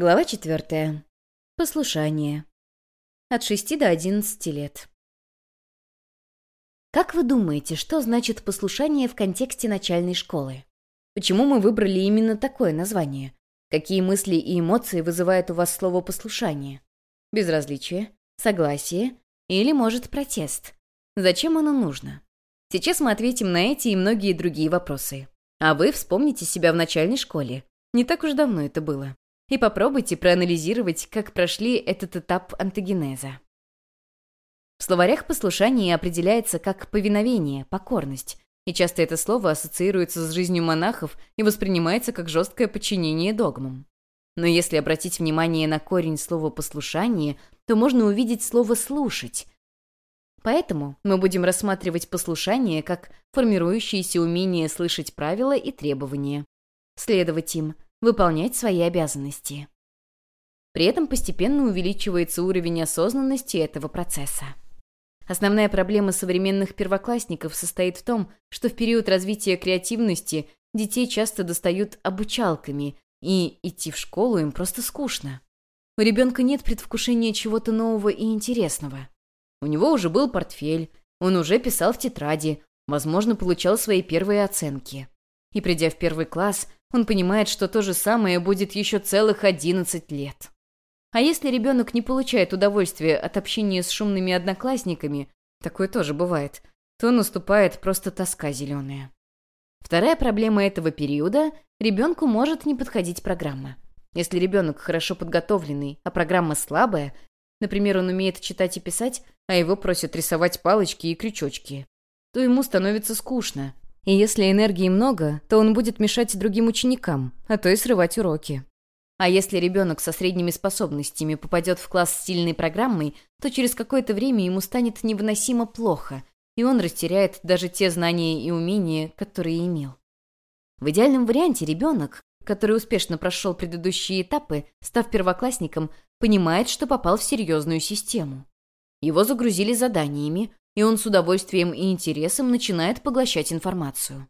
Глава четвертая. Послушание. От 6 до 11 лет. Как вы думаете, что значит послушание в контексте начальной школы? Почему мы выбрали именно такое название? Какие мысли и эмоции вызывает у вас слово «послушание»? Безразличие? Согласие? Или, может, протест? Зачем оно нужно? Сейчас мы ответим на эти и многие другие вопросы. А вы вспомните себя в начальной школе. Не так уж давно это было и попробуйте проанализировать, как прошли этот этап антогенеза. В словарях послушание определяется как повиновение, покорность, и часто это слово ассоциируется с жизнью монахов и воспринимается как жесткое подчинение догмам. Но если обратить внимание на корень слова «послушание», то можно увидеть слово «слушать». Поэтому мы будем рассматривать послушание как формирующееся умение слышать правила и требования, следовать им – выполнять свои обязанности. При этом постепенно увеличивается уровень осознанности этого процесса. Основная проблема современных первоклассников состоит в том, что в период развития креативности детей часто достают обучалками, и идти в школу им просто скучно. У ребенка нет предвкушения чего-то нового и интересного. У него уже был портфель, он уже писал в тетради, возможно, получал свои первые оценки. И придя в первый класс, он понимает, что то же самое будет еще целых 11 лет. А если ребенок не получает удовольствия от общения с шумными одноклассниками, такое тоже бывает, то наступает просто тоска зеленая. Вторая проблема этого периода – ребенку может не подходить программа. Если ребенок хорошо подготовленный, а программа слабая, например, он умеет читать и писать, а его просят рисовать палочки и крючочки, то ему становится скучно, и если энергии много, то он будет мешать другим ученикам, а то и срывать уроки. А если ребенок со средними способностями попадет в класс с сильной программой, то через какое-то время ему станет невыносимо плохо, и он растеряет даже те знания и умения, которые имел. В идеальном варианте ребенок, который успешно прошел предыдущие этапы, став первоклассником, понимает, что попал в серьезную систему. Его загрузили заданиями, и он с удовольствием и интересом начинает поглощать информацию.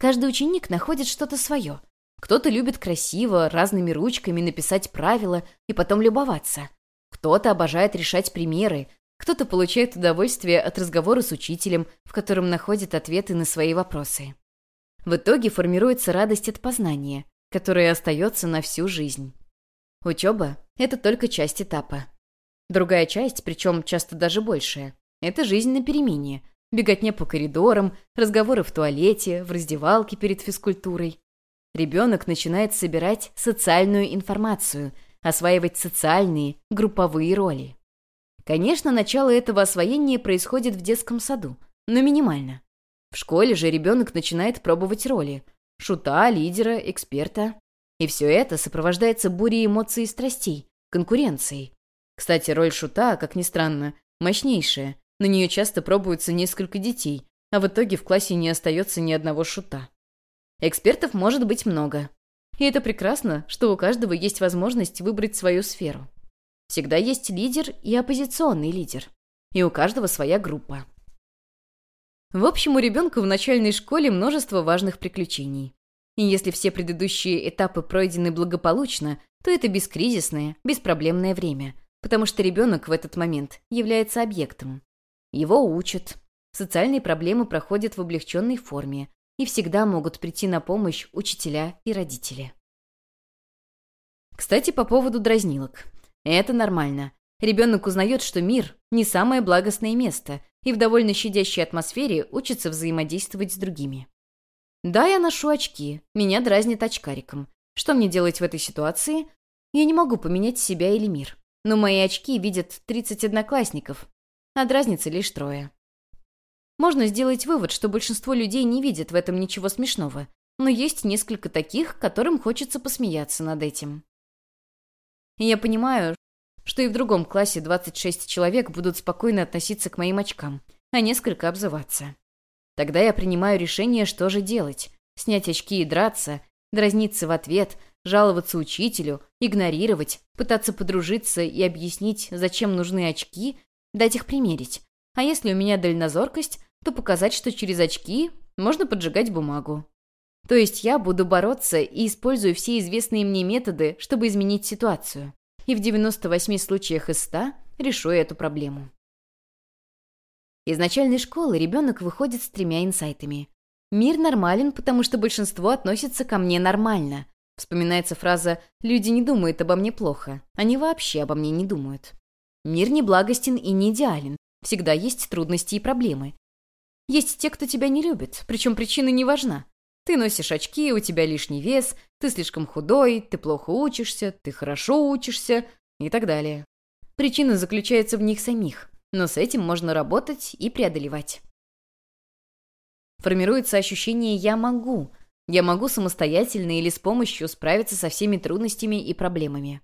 Каждый ученик находит что-то свое. Кто-то любит красиво, разными ручками написать правила и потом любоваться. Кто-то обожает решать примеры, кто-то получает удовольствие от разговора с учителем, в котором находит ответы на свои вопросы. В итоге формируется радость от познания, которая остается на всю жизнь. Учеба — это только часть этапа. Другая часть, причем часто даже большая, это жизнь на перемене. Беготня по коридорам, разговоры в туалете, в раздевалке перед физкультурой. Ребенок начинает собирать социальную информацию, осваивать социальные, групповые роли. Конечно, начало этого освоения происходит в детском саду, но минимально. В школе же ребенок начинает пробовать роли – шута, лидера, эксперта. И все это сопровождается бурей эмоций и страстей, конкуренцией. Кстати, роль шута, как ни странно, мощнейшая, на нее часто пробуются несколько детей, а в итоге в классе не остается ни одного шута. Экспертов может быть много. И это прекрасно, что у каждого есть возможность выбрать свою сферу. Всегда есть лидер и оппозиционный лидер. И у каждого своя группа. В общем, у ребенка в начальной школе множество важных приключений. И если все предыдущие этапы пройдены благополучно, то это бескризисное, беспроблемное время, потому что ребенок в этот момент является объектом. Его учат. Социальные проблемы проходят в облегченной форме и всегда могут прийти на помощь учителя и родители. Кстати, по поводу дразнилок. Это нормально. Ребенок узнает, что мир – не самое благостное место, и в довольно щадящей атмосфере учится взаимодействовать с другими. Да, я ношу очки, меня дразнит очкариком. Что мне делать в этой ситуации? Я не могу поменять себя или мир. Но мои очки видят 30 одноклассников, от разницы лишь трое. Можно сделать вывод, что большинство людей не видят в этом ничего смешного, но есть несколько таких, которым хочется посмеяться над этим. И я понимаю, что и в другом классе 26 человек будут спокойно относиться к моим очкам, а несколько обзываться. Тогда я принимаю решение, что же делать. Снять очки и драться, дразниться в ответ, жаловаться учителю, игнорировать, пытаться подружиться и объяснить, зачем нужны очки, дать их примерить. А если у меня дальнозоркость, то показать, что через очки можно поджигать бумагу. То есть я буду бороться и использую все известные мне методы, чтобы изменить ситуацию. И в 98 случаях из 100 решу эту проблему. Из начальной школы ребенок выходит с тремя инсайтами. «Мир нормален, потому что большинство относится ко мне нормально». Вспоминается фраза «Люди не думают обо мне плохо. Они вообще обо мне не думают». Мир не благостен и не идеален. Всегда есть трудности и проблемы. Есть те, кто тебя не любит, причем причина не важна. Ты носишь очки, у тебя лишний вес, ты слишком худой, ты плохо учишься, ты хорошо учишься и так далее. Причина заключается в них самих, но с этим можно работать и преодолевать. Формируется ощущение «я могу», я могу самостоятельно или с помощью справиться со всеми трудностями и проблемами.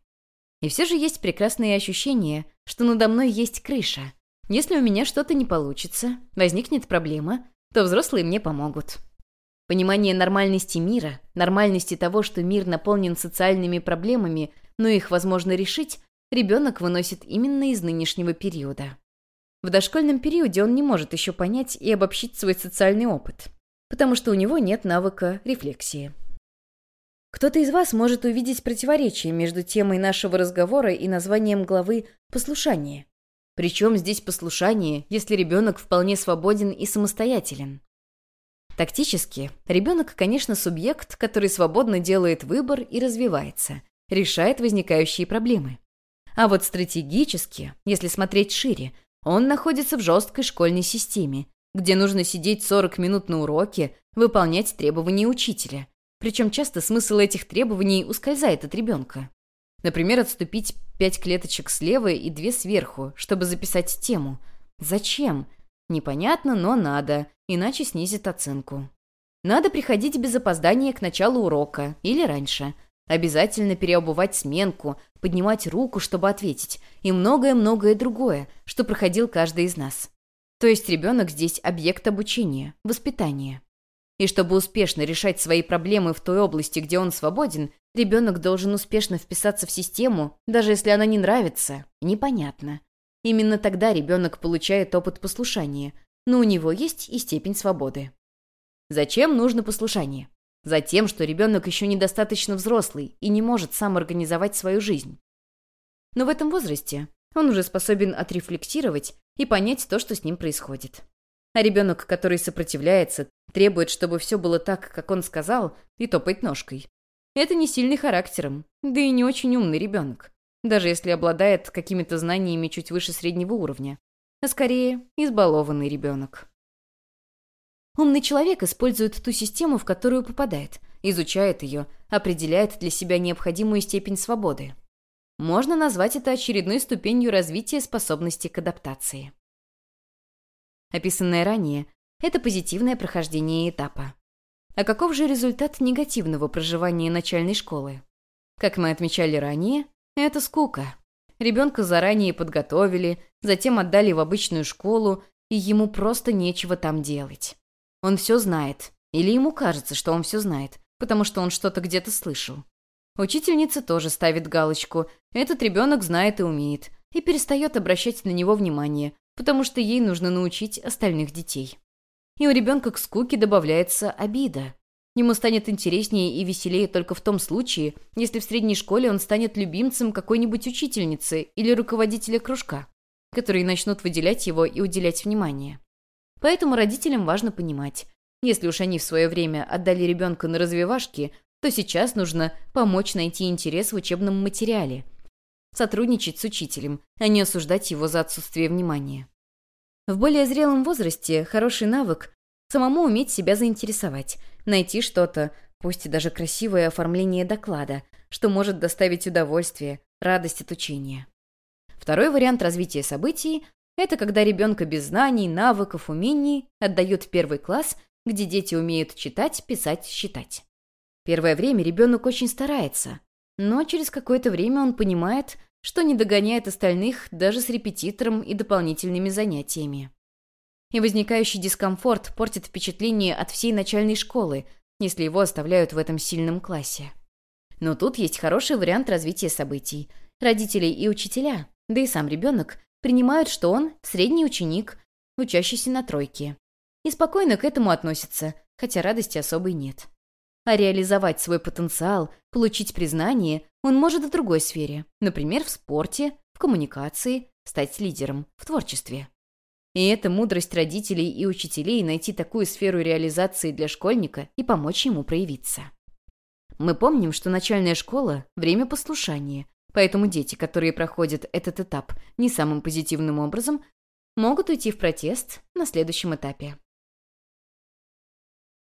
И все же есть прекрасное ощущение, что надо мной есть крыша, если у меня что-то не получится, возникнет проблема, то взрослые мне помогут. Понимание нормальности мира, нормальности того, что мир наполнен социальными проблемами, но их возможно решить, ребенок выносит именно из нынешнего периода. В дошкольном периоде он не может еще понять и обобщить свой социальный опыт, потому что у него нет навыка рефлексии. Кто-то из вас может увидеть противоречие между темой нашего разговора и названием главы «Послушание». Причем здесь послушание, если ребенок вполне свободен и самостоятелен? Тактически, ребенок, конечно, субъект, который свободно делает выбор и развивается, решает возникающие проблемы. А вот стратегически, если смотреть шире, он находится в жесткой школьной системе, где нужно сидеть 40 минут на уроке, выполнять требования учителя. Причем часто смысл этих требований ускользает от ребенка. Например, отступить пять клеточек слева и две сверху, чтобы записать тему. Зачем? Непонятно, но надо, иначе снизит оценку. Надо приходить без опоздания к началу урока или раньше. Обязательно переобувать сменку, поднимать руку, чтобы ответить, и многое-многое другое, что проходил каждый из нас. То есть ребенок здесь объект обучения, воспитания. И чтобы успешно решать свои проблемы в той области, где он свободен, ребенок должен успешно вписаться в систему, даже если она не нравится, непонятно. Именно тогда ребенок получает опыт послушания, но у него есть и степень свободы. Зачем нужно послушание? Затем, что ребенок еще недостаточно взрослый и не может сам организовать свою жизнь. Но в этом возрасте он уже способен отрефлексировать и понять то, что с ним происходит. А ребенок, который сопротивляется, требует, чтобы все было так, как он сказал, и топает ножкой. Это не сильный характером, да и не очень умный ребенок, даже если обладает какими-то знаниями чуть выше среднего уровня, а скорее избалованный ребенок. Умный человек использует ту систему, в которую попадает, изучает ее, определяет для себя необходимую степень свободы. Можно назвать это очередной ступенью развития способности к адаптации. Описанное ранее – это позитивное прохождение этапа. А каков же результат негативного проживания начальной школы? Как мы отмечали ранее, это скука. Ребенка заранее подготовили, затем отдали в обычную школу, и ему просто нечего там делать. Он все знает, или ему кажется, что он все знает, потому что он что-то где-то слышал. Учительница тоже ставит галочку «этот ребенок знает и умеет», и перестает обращать на него внимание, потому что ей нужно научить остальных детей. И у ребенка к скуке добавляется обида. Ему станет интереснее и веселее только в том случае, если в средней школе он станет любимцем какой-нибудь учительницы или руководителя кружка, которые начнут выделять его и уделять внимание. Поэтому родителям важно понимать, если уж они в свое время отдали ребенка на развивашки, то сейчас нужно помочь найти интерес в учебном материале – сотрудничать с учителем, а не осуждать его за отсутствие внимания. В более зрелом возрасте хороший навык – самому уметь себя заинтересовать, найти что-то, пусть и даже красивое оформление доклада, что может доставить удовольствие, радость от учения. Второй вариант развития событий – это когда ребенка без знаний, навыков, умений отдают в первый класс, где дети умеют читать, писать, считать. Первое время ребенок очень старается, но через какое-то время он понимает, что не догоняет остальных даже с репетитором и дополнительными занятиями. И возникающий дискомфорт портит впечатление от всей начальной школы, если его оставляют в этом сильном классе. Но тут есть хороший вариант развития событий. Родители и учителя, да и сам ребенок, принимают, что он средний ученик, учащийся на тройке. И спокойно к этому относятся, хотя радости особой нет. А реализовать свой потенциал, получить признание он может в другой сфере, например, в спорте, в коммуникации, стать лидером, в творчестве. И это мудрость родителей и учителей найти такую сферу реализации для школьника и помочь ему проявиться. Мы помним, что начальная школа – время послушания, поэтому дети, которые проходят этот этап не самым позитивным образом, могут уйти в протест на следующем этапе.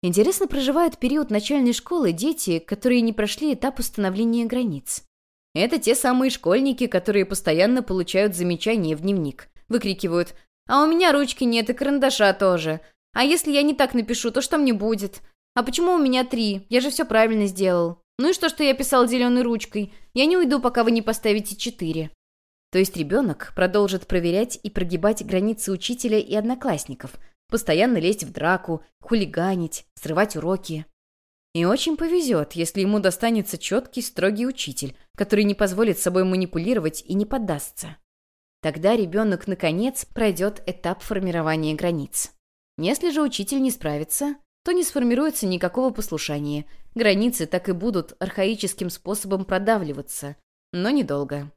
Интересно проживают период начальной школы дети, которые не прошли этап установления границ. Это те самые школьники, которые постоянно получают замечания в дневник. Выкрикивают «А у меня ручки нет и карандаша тоже. А если я не так напишу, то что мне будет? А почему у меня три? Я же все правильно сделал. Ну и что, что я писал зеленой ручкой? Я не уйду, пока вы не поставите четыре». То есть ребенок продолжит проверять и прогибать границы учителя и одноклассников – постоянно лезть в драку, хулиганить, срывать уроки. И очень повезет, если ему достанется четкий, строгий учитель, который не позволит собой манипулировать и не поддастся. Тогда ребенок, наконец, пройдет этап формирования границ. Если же учитель не справится, то не сформируется никакого послушания. Границы так и будут архаическим способом продавливаться, но недолго.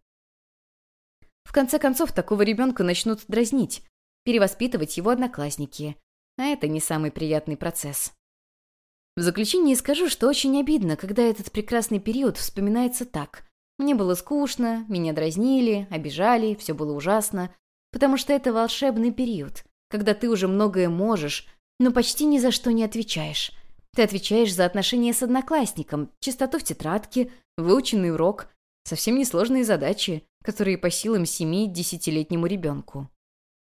В конце концов, такого ребенка начнут дразнить, перевоспитывать его одноклассники. А это не самый приятный процесс. В заключение скажу, что очень обидно, когда этот прекрасный период вспоминается так. Мне было скучно, меня дразнили, обижали, все было ужасно. Потому что это волшебный период, когда ты уже многое можешь, но почти ни за что не отвечаешь. Ты отвечаешь за отношения с одноклассником, чистоту в тетрадке, выученный урок, совсем несложные задачи, которые по силам семи-десятилетнему ребенку.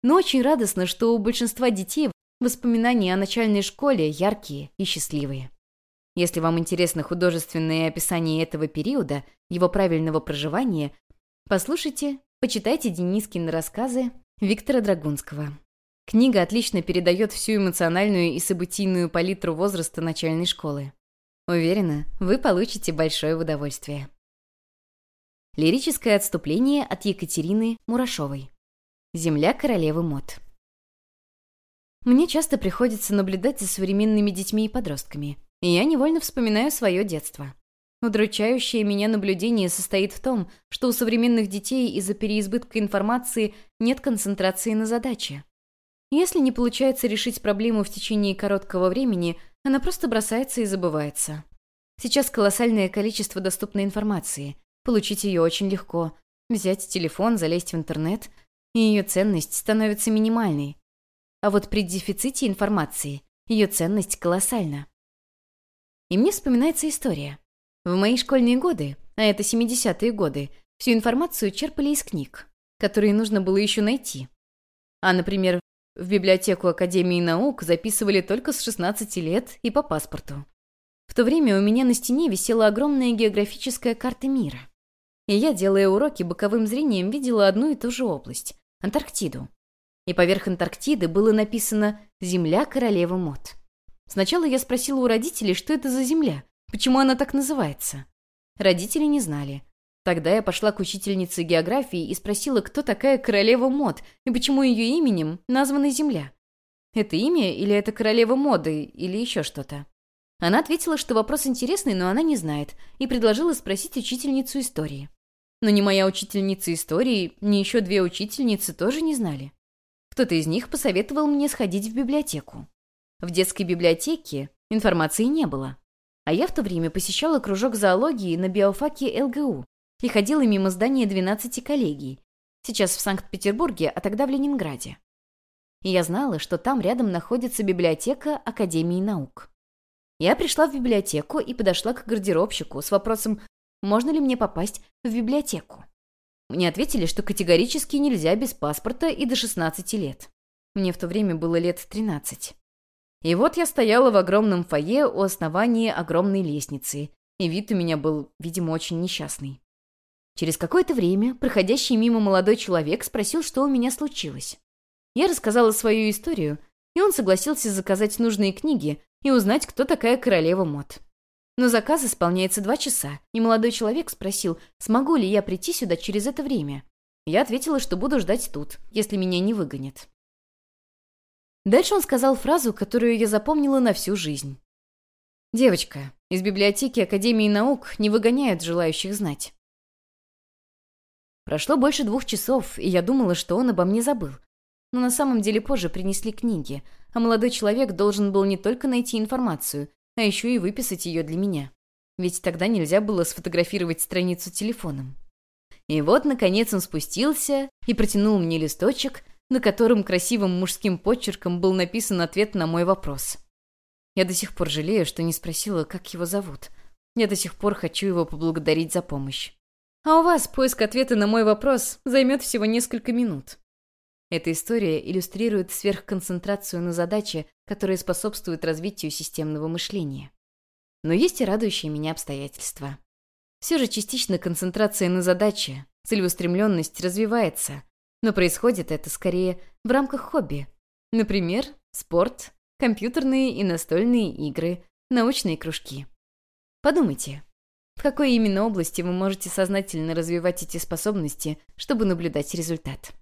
Но очень радостно, что у большинства детей воспоминания о начальной школе яркие и счастливые. Если вам интересно художественное описание этого периода, его правильного проживания, послушайте, почитайте Денискины рассказы Виктора Драгунского. Книга отлично передает всю эмоциональную и событийную палитру возраста начальной школы. Уверена, вы получите большое удовольствие. Лирическое отступление от Екатерины Мурашовой. Земля королевы мод. Мне часто приходится наблюдать за современными детьми и подростками, и я невольно вспоминаю свое детство. Удручающее меня наблюдение состоит в том, что у современных детей из-за переизбытка информации нет концентрации на задаче. Если не получается решить проблему в течение короткого времени, она просто бросается и забывается. Сейчас колоссальное количество доступной информации. Получить ее очень легко. Взять телефон, залезть в интернет — и ее ценность становится минимальной. А вот при дефиците информации ее ценность колоссальна. И мне вспоминается история. В мои школьные годы, а это 70-е годы, всю информацию черпали из книг, которые нужно было еще найти. А, например, в библиотеку Академии наук записывали только с 16 лет и по паспорту. В то время у меня на стене висела огромная географическая карта мира. И я, делая уроки, боковым зрением видела одну и ту же область, Антарктиду. И поверх Антарктиды было написано «Земля королевы мод». Сначала я спросила у родителей, что это за земля, почему она так называется. Родители не знали. Тогда я пошла к учительнице географии и спросила, кто такая королева мод и почему ее именем названа Земля. Это имя или это королева моды или еще что-то? Она ответила, что вопрос интересный, но она не знает, и предложила спросить учительницу истории. Но ни моя учительница истории, ни еще две учительницы тоже не знали. Кто-то из них посоветовал мне сходить в библиотеку. В детской библиотеке информации не было. А я в то время посещала кружок зоологии на биофаке ЛГУ и ходила мимо здания 12 коллегий. Сейчас в Санкт-Петербурге, а тогда в Ленинграде. И я знала, что там рядом находится библиотека Академии наук. Я пришла в библиотеку и подошла к гардеробщику с вопросом, можно ли мне попасть в библиотеку. Мне ответили, что категорически нельзя без паспорта и до 16 лет. Мне в то время было лет 13. И вот я стояла в огромном фойе у основания огромной лестницы, и вид у меня был, видимо, очень несчастный. Через какое-то время проходящий мимо молодой человек спросил, что у меня случилось. Я рассказала свою историю, и он согласился заказать нужные книги и узнать, кто такая королева мод. Но заказ исполняется два часа, и молодой человек спросил, смогу ли я прийти сюда через это время. Я ответила, что буду ждать тут, если меня не выгонят. Дальше он сказал фразу, которую я запомнила на всю жизнь. Девочка, из библиотеки Академии наук не выгоняют желающих знать. Прошло больше двух часов, и я думала, что он обо мне забыл. Но на самом деле позже принесли книги, а молодой человек должен был не только найти информацию, а еще и выписать ее для меня. Ведь тогда нельзя было сфотографировать страницу телефоном. И вот, наконец, он спустился и протянул мне листочек, на котором красивым мужским почерком был написан ответ на мой вопрос. Я до сих пор жалею, что не спросила, как его зовут. Я до сих пор хочу его поблагодарить за помощь. А у вас поиск ответа на мой вопрос займет всего несколько минут. Эта история иллюстрирует сверхконцентрацию на задаче, которая способствует развитию системного мышления. Но есть и радующие меня обстоятельства. Все же частично концентрация на задаче, целеустремленность развивается, но происходит это скорее в рамках хобби. Например, спорт, компьютерные и настольные игры, научные кружки. Подумайте, в какой именно области вы можете сознательно развивать эти способности, чтобы наблюдать результат.